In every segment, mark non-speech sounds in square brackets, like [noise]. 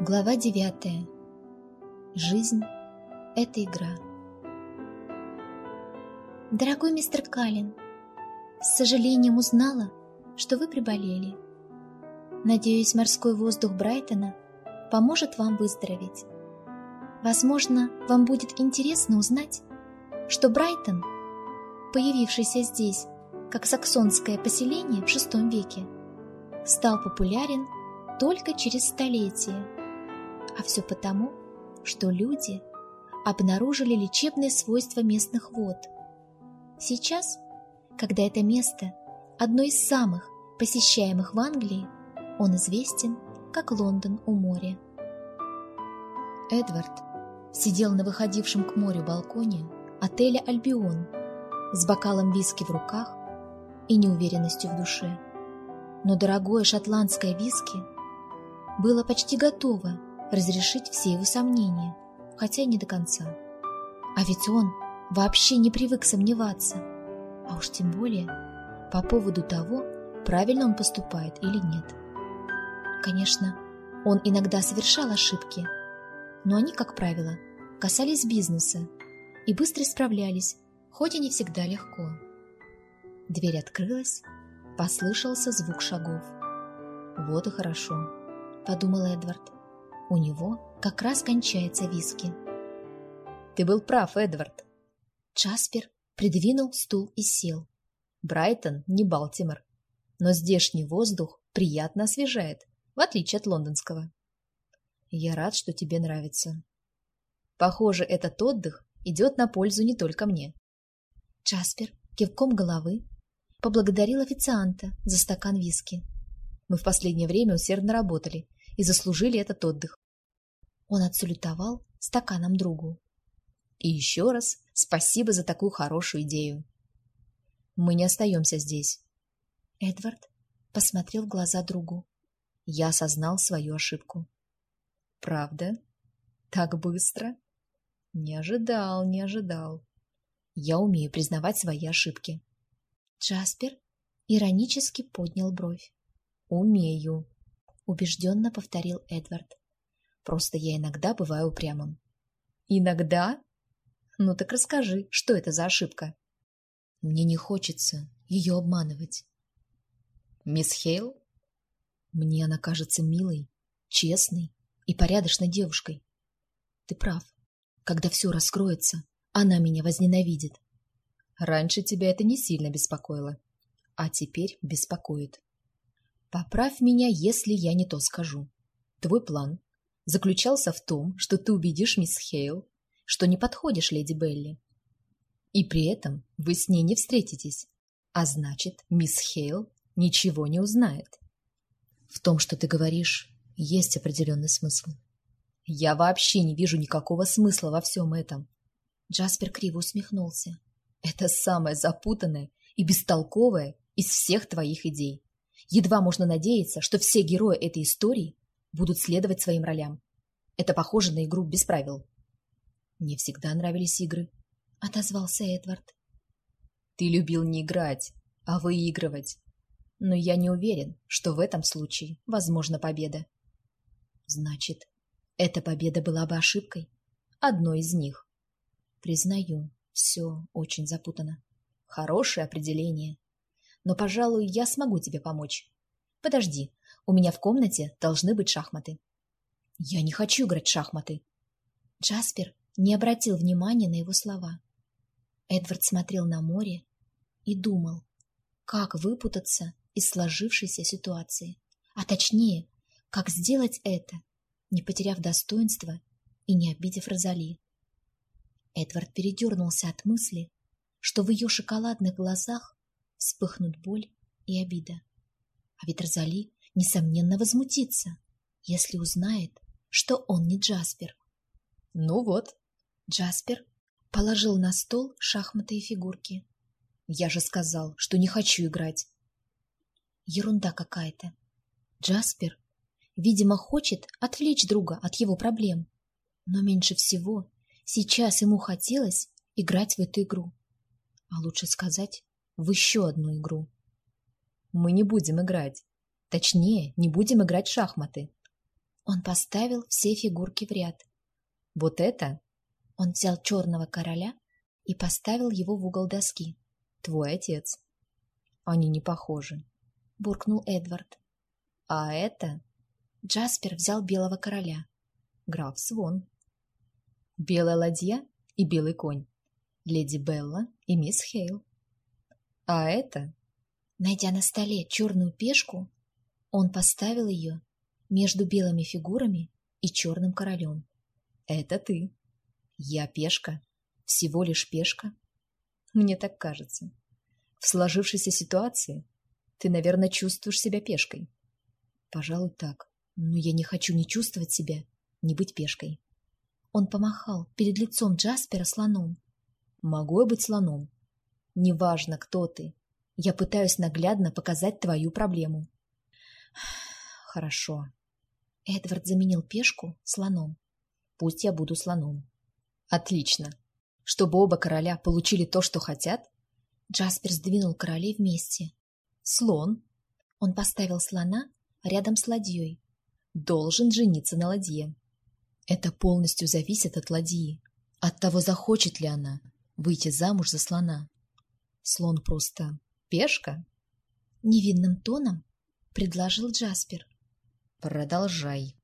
Глава девятая. Жизнь — это игра. Дорогой мистер Каллен, с сожалением узнала, что вы приболели. Надеюсь, морской воздух Брайтона поможет вам выздороветь. Возможно, вам будет интересно узнать, что Брайтон, появившийся здесь как саксонское поселение в VI веке, стал популярен только через столетия а все потому, что люди обнаружили лечебные свойства местных вод. Сейчас, когда это место одно из самых посещаемых в Англии, он известен как Лондон у моря. Эдвард сидел на выходившем к морю балконе отеля «Альбион» с бокалом виски в руках и неуверенностью в душе. Но дорогое шотландское виски было почти готово разрешить все его сомнения, хотя и не до конца. А ведь он вообще не привык сомневаться, а уж тем более по поводу того, правильно он поступает или нет. Конечно, он иногда совершал ошибки, но они, как правило, касались бизнеса и быстро справлялись, хоть и не всегда легко. Дверь открылась, послышался звук шагов. «Вот и хорошо», — подумал Эдвард. У него как раз кончается виски. Ты был прав, Эдвард. Джаспер придвинул стул и сел. Брайтон не Балтимор, но здешний воздух приятно освежает, в отличие от лондонского. Я рад, что тебе нравится. Похоже, этот отдых идет на пользу не только мне. Джаспер кивком головы поблагодарил официанта за стакан виски. Мы в последнее время усердно работали и заслужили этот отдых. Он отсалютовал стаканом другу. И еще раз спасибо за такую хорошую идею. Мы не остаемся здесь. Эдвард посмотрел в глаза другу. Я осознал свою ошибку. Правда? Так быстро? Не ожидал, не ожидал. Я умею признавать свои ошибки. Джаспер иронически поднял бровь. Умею убежденно повторил Эдвард. Просто я иногда бываю упрямым. Иногда? Ну так расскажи, что это за ошибка? Мне не хочется ее обманывать. Мисс Хейл? Мне она кажется милой, честной и порядочной девушкой. Ты прав. Когда все раскроется, она меня возненавидит. Раньше тебя это не сильно беспокоило, а теперь беспокоит. Поправь меня, если я не то скажу. Твой план заключался в том, что ты убедишь мисс Хейл, что не подходишь леди Белли. И при этом вы с ней не встретитесь, а значит, мисс Хейл ничего не узнает. В том, что ты говоришь, есть определенный смысл. Я вообще не вижу никакого смысла во всем этом. Джаспер криво усмехнулся. Это самое запутанное и бестолковое из всех твоих идей. Едва можно надеяться, что все герои этой истории будут следовать своим ролям. Это похоже на игру без правил. Мне всегда нравились игры, — отозвался Эдвард. Ты любил не играть, а выигрывать. Но я не уверен, что в этом случае возможна победа. Значит, эта победа была бы ошибкой? Одной из них. Признаю, все очень запутано. Хорошее определение но, пожалуй, я смогу тебе помочь. Подожди, у меня в комнате должны быть шахматы. Я не хочу играть в шахматы. Джаспер не обратил внимания на его слова. Эдвард смотрел на море и думал, как выпутаться из сложившейся ситуации, а точнее, как сделать это, не потеряв достоинства и не обидев Розали. Эдвард передернулся от мысли, что в ее шоколадных глазах вспыхнут боль и обида. А ведь Розали, несомненно, возмутится, если узнает, что он не Джаспер. Ну вот. Джаспер положил на стол шахматы и фигурки. Я же сказал, что не хочу играть. Ерунда какая-то. Джаспер, видимо, хочет отвлечь друга от его проблем. Но меньше всего сейчас ему хотелось играть в эту игру. А лучше сказать, в еще одну игру. Мы не будем играть. Точнее, не будем играть в шахматы. Он поставил все фигурки в ряд. Вот это? Он взял черного короля и поставил его в угол доски. Твой отец. Они не похожи. Буркнул Эдвард. А это? Джаспер взял белого короля. Граф Свон. Белая ладья и белый конь. Леди Белла и мисс Хейл. А это? Найдя на столе черную пешку, он поставил ее между белыми фигурами и черным королем. Это ты. Я пешка. Всего лишь пешка. Мне так кажется. В сложившейся ситуации ты, наверное, чувствуешь себя пешкой. Пожалуй, так. Но я не хочу ни чувствовать себя, ни быть пешкой. Он помахал перед лицом Джаспера слоном. Могу я быть слоном? Неважно, кто ты. Я пытаюсь наглядно показать твою проблему. Хорошо. Эдвард заменил пешку слоном. Пусть я буду слоном. Отлично. Чтобы оба короля получили то, что хотят? Джаспер сдвинул королей вместе. Слон. Он поставил слона рядом с ладьей. Должен жениться на ладье. Это полностью зависит от ладьи. От того, захочет ли она выйти замуж за слона. Слон просто пешка? Невинным тоном предложил Джаспер. Продолжай.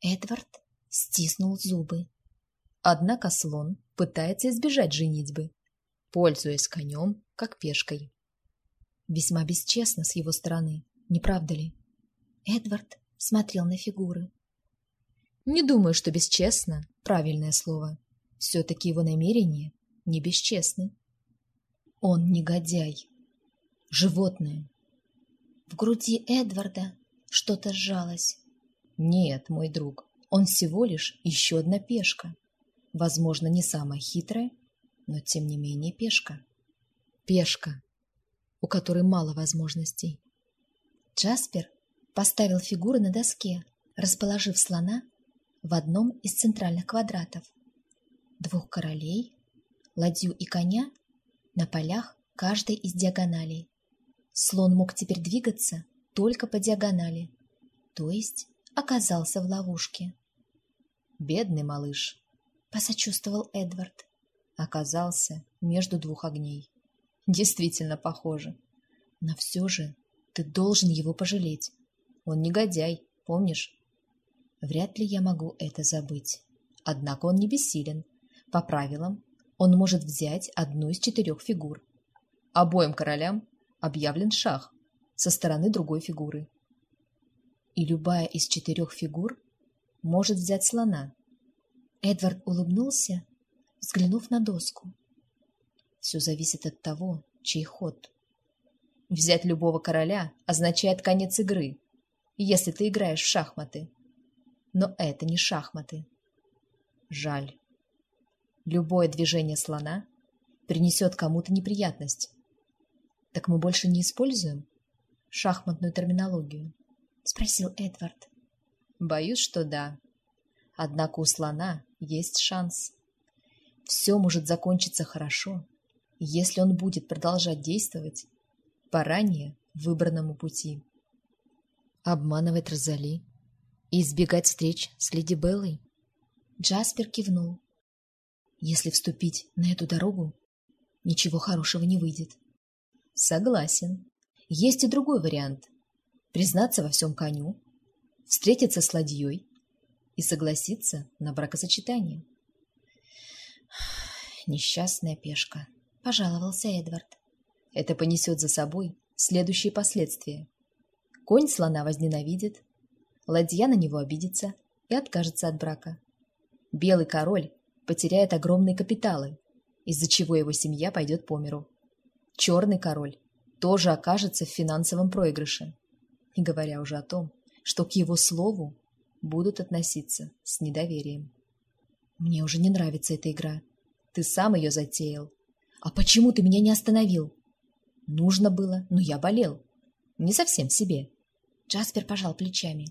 Эдвард стиснул зубы. Однако слон пытается избежать женитьбы, пользуясь конем как пешкой. Весьма бесчестно с его стороны, не правда ли? Эдвард смотрел на фигуры. Не думаю, что бесчестно — правильное слово. Все-таки его намерения не бесчестны. Он негодяй. Животное. В груди Эдварда что-то сжалось. Нет, мой друг, он всего лишь еще одна пешка. Возможно, не самая хитрая, но тем не менее пешка. Пешка, у которой мало возможностей. Джаспер поставил фигуры на доске, расположив слона в одном из центральных квадратов. Двух королей, ладью и коня на полях каждой из диагоналей. Слон мог теперь двигаться только по диагонали, то есть оказался в ловушке. «Бедный малыш», — посочувствовал Эдвард. Оказался между двух огней. Действительно похоже. Но все же ты должен его пожалеть. Он негодяй, помнишь? Вряд ли я могу это забыть. Однако он не бессилен. По правилам, он может взять одну из четырех фигур. Обоим королям объявлен шах со стороны другой фигуры. И любая из четырех фигур может взять слона. Эдвард улыбнулся, взглянув на доску. Все зависит от того, чей ход. Взять любого короля означает конец игры, если ты играешь в шахматы. Но это не шахматы. Жаль. Любое движение слона принесет кому-то неприятность. Так мы больше не используем шахматную терминологию? Спросил Эдвард. Боюсь, что да. Однако у слона есть шанс. Все может закончиться хорошо, если он будет продолжать действовать по ранее выбранному пути. Обманывать Розали и избегать встреч с Леди Беллой? Джаспер кивнул. Если вступить на эту дорогу, ничего хорошего не выйдет. Согласен. Есть и другой вариант. Признаться во всем коню, встретиться с ладьей и согласиться на бракосочетание. [sighs] Несчастная пешка, пожаловался Эдвард. Это понесет за собой следующие последствия. Конь слона возненавидит, ладья на него обидится и откажется от брака. Белый король потеряет огромные капиталы, из-за чего его семья пойдет по миру. Черный король тоже окажется в финансовом проигрыше, не говоря уже о том, что к его слову будут относиться с недоверием. Мне уже не нравится эта игра. Ты сам ее затеял. А почему ты меня не остановил? Нужно было, но я болел. Не совсем себе. Джаспер пожал плечами.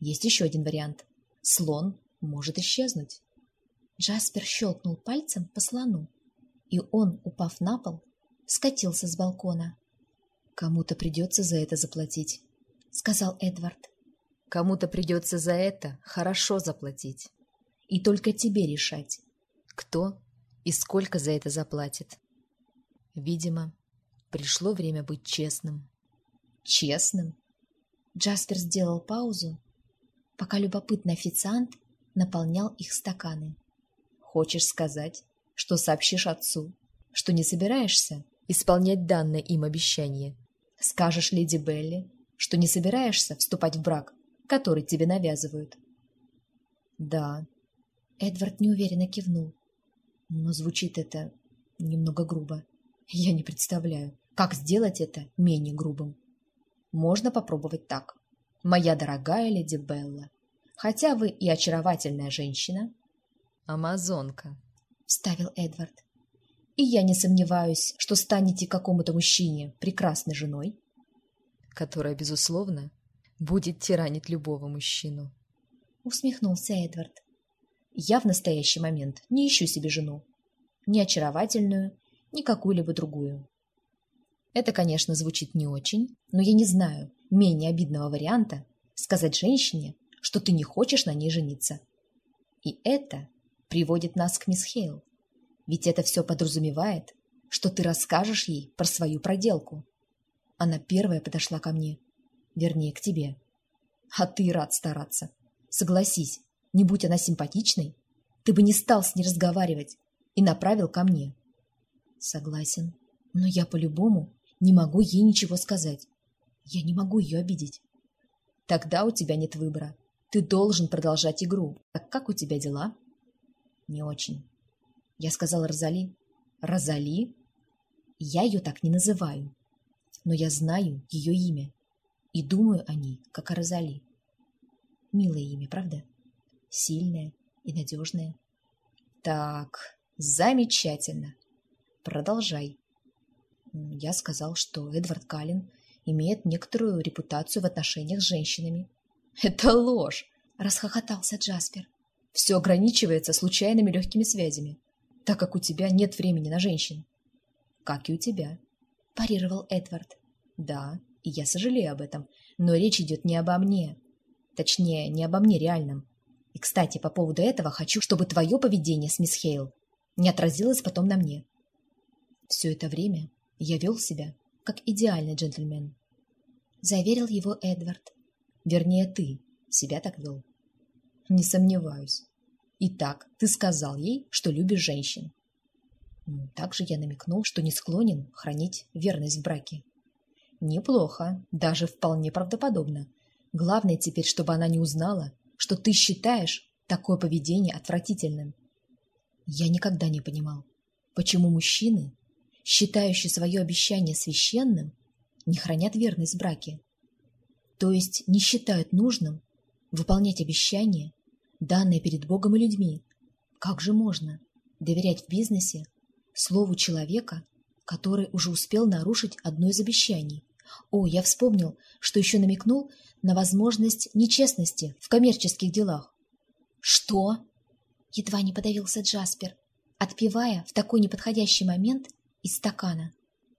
Есть еще один вариант. Слон может исчезнуть. Джаспер щелкнул пальцем по слону, и он, упав на пол, скатился с балкона. «Кому-то придется за это заплатить», — сказал Эдвард. Кому-то придется за это хорошо заплатить. И только тебе решать, кто и сколько за это заплатит. Видимо, пришло время быть честным. Честным? Джаспер сделал паузу, пока любопытный официант наполнял их стаканы. Хочешь сказать, что сообщишь отцу, что не собираешься исполнять данное им обещание? Скажешь леди Белли, что не собираешься вступать в брак, который тебе навязывают? Да. Эдвард неуверенно кивнул. Но звучит это немного грубо. Я не представляю, как сделать это менее грубым. Можно попробовать так. Моя дорогая леди Белла, хотя вы и очаровательная женщина. Амазонка, вставил Эдвард. И я не сомневаюсь, что станете какому-то мужчине прекрасной женой. Которая, безусловно, будет тиранить любого мужчину. Усмехнулся Эдвард. Я в настоящий момент не ищу себе жену. Ни очаровательную, ни какую-либо другую. Это, конечно, звучит не очень, но я не знаю менее обидного варианта сказать женщине, что ты не хочешь на ней жениться. И это приводит нас к мисс Хейл. Ведь это все подразумевает, что ты расскажешь ей про свою проделку. Она первая подошла ко мне, вернее, к тебе. А ты рад стараться. Согласись, не будь она симпатичной, ты бы не стал с ней разговаривать и направил ко мне. Согласен, но я по-любому не могу ей ничего сказать. Я не могу ее обидеть. Тогда у тебя нет выбора. Ты должен продолжать игру. Так как у тебя дела? Не очень. Я сказала Розали. Розали? Я ее так не называю. Но я знаю ее имя. И думаю о ней, как о Розали. Милое имя, правда? Сильное и надежное. Так, замечательно. Продолжай. Я сказал, что Эдвард Каллен имеет некоторую репутацию в отношениях с женщинами. «Это ложь!» – расхохотался Джаспер. «Все ограничивается случайными легкими связями, так как у тебя нет времени на женщин». «Как и у тебя», – парировал Эдвард. «Да, и я сожалею об этом, но речь идет не обо мне. Точнее, не обо мне реальном. И, кстати, по поводу этого хочу, чтобы твое поведение с мисс Хейл не отразилось потом на мне. Все это время я вел себя как идеальный джентльмен. Заверил его Эдвард. Вернее, ты себя так вел. Не сомневаюсь. Итак, ты сказал ей, что любишь женщин. Также я намекнул, что не склонен хранить верность в браке. Неплохо, даже вполне правдоподобно. Главное теперь, чтобы она не узнала, что ты считаешь такое поведение отвратительным. Я никогда не понимал, почему мужчины считающие свое обещание священным, не хранят верность в браке. То есть не считают нужным выполнять обещания, данные перед Богом и людьми. Как же можно доверять в бизнесе слову человека, который уже успел нарушить одно из обещаний? О, я вспомнил, что еще намекнул на возможность нечестности в коммерческих делах. «Что?» — едва не подавился Джаспер, отпевая в такой неподходящий момент из стакана.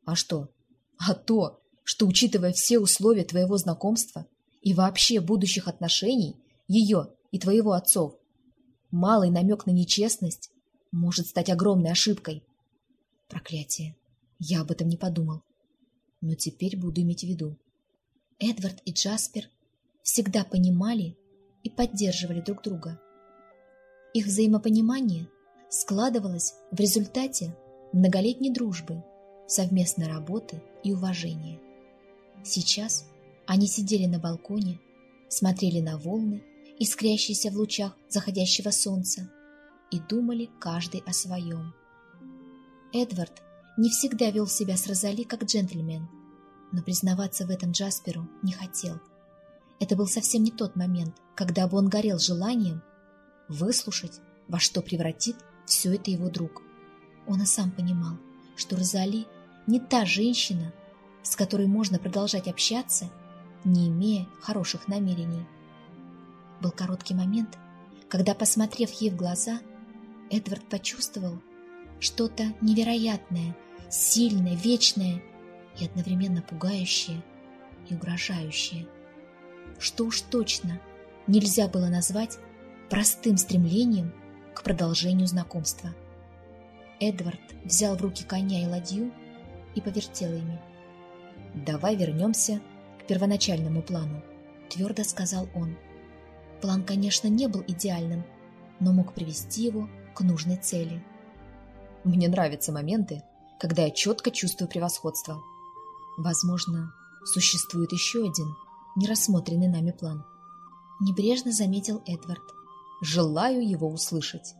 А что? А то, что, учитывая все условия твоего знакомства и вообще будущих отношений, ее и твоего отцов, малый намек на нечестность может стать огромной ошибкой. Проклятие. Я об этом не подумал. Но теперь буду иметь в виду. Эдвард и Джаспер всегда понимали и поддерживали друг друга. Их взаимопонимание складывалось в результате многолетней дружбы, совместной работы и уважения. Сейчас они сидели на балконе, смотрели на волны, искрящиеся в лучах заходящего солнца, и думали каждый о своем. Эдвард не всегда вел себя с Розали как джентльмен, но признаваться в этом Джасперу не хотел. Это был совсем не тот момент, когда бы он горел желанием выслушать, во что превратит все это его друг. Он и сам понимал, что Розали не та женщина, с которой можно продолжать общаться, не имея хороших намерений. Был короткий момент, когда, посмотрев ей в глаза, Эдвард почувствовал что-то невероятное, сильное, вечное и одновременно пугающее и угрожающее. что уж точно нельзя было назвать простым стремлением к продолжению знакомства. Эдвард взял в руки коня и ладью и повертел ими. «Давай вернемся к первоначальному плану», — твердо сказал он. План, конечно, не был идеальным, но мог привести его к нужной цели. «Мне нравятся моменты, когда я четко чувствую превосходство. Возможно, существует еще один нерассмотренный нами план. Небрежно заметил Эдвард. Желаю его услышать.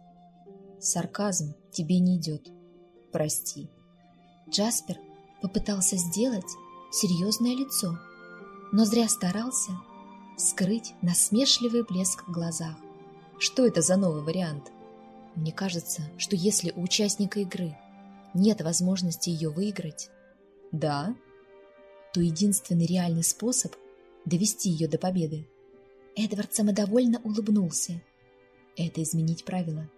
Сарказм тебе не идет. Прости. Джаспер попытался сделать серьезное лицо, но зря старался скрыть насмешливый блеск в глазах. Что это за новый вариант? Мне кажется, что если у участника игры нет возможности ее выиграть, да, то единственный реальный способ довести ее до победы. Эдвард самодовольно улыбнулся. Это изменить правила.